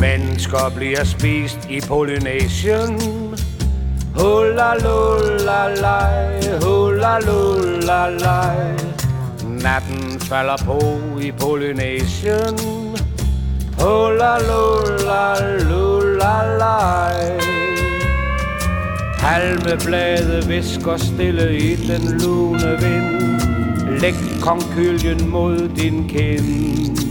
Mennesker bliver spist i Polynesien. Hula lula lej, hula lula lej. Natten falder på i Polynesien. Hula lula lula lej. Palmeblade visker stille i den lune vind. Læg konkyljen mod din kind.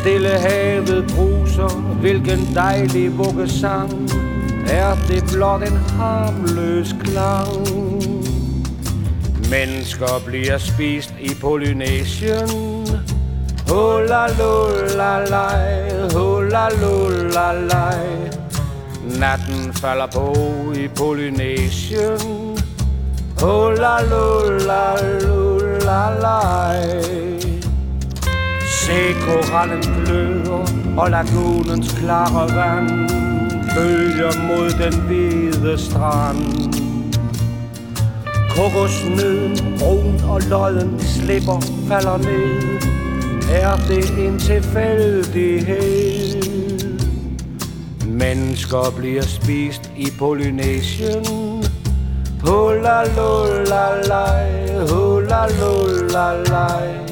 Stille havet bruser, hvilken dejlig vuggesang. Er det blot en harmløs klang? Mennesker bliver spist i Polynesien. Hula lula lej, hula lula lej. Natten falder på i Polynesien. Hula lula lula lej. Se korallens gløder og lagunens klare vand Bølger mod den hvide strand. Kokosnøden, brun og lodden slipper, falder ned. Er det en tilfældighed? Mennesker bliver spist i Polynesien. Hula lula lej, hula lula lej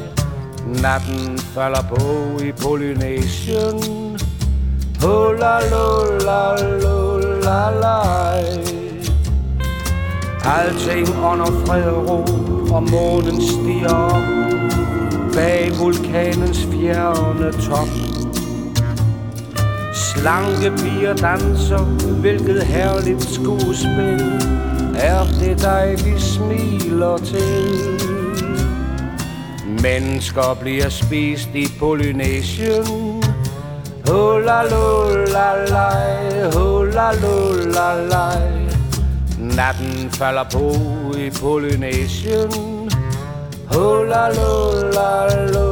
Natten falder på i Polynesien. Hula lula lula lej Alting under fred og ro Og månen stiger op. Bag vulkanens fjerne top. Slanke piger danser Hvilket herligt skuespil Er det dig vi smiler til. Mennesker bliver spist i Polynesien. Hula lula lej, hula lula lej Natten falder på i Polynesien. Hula lula lula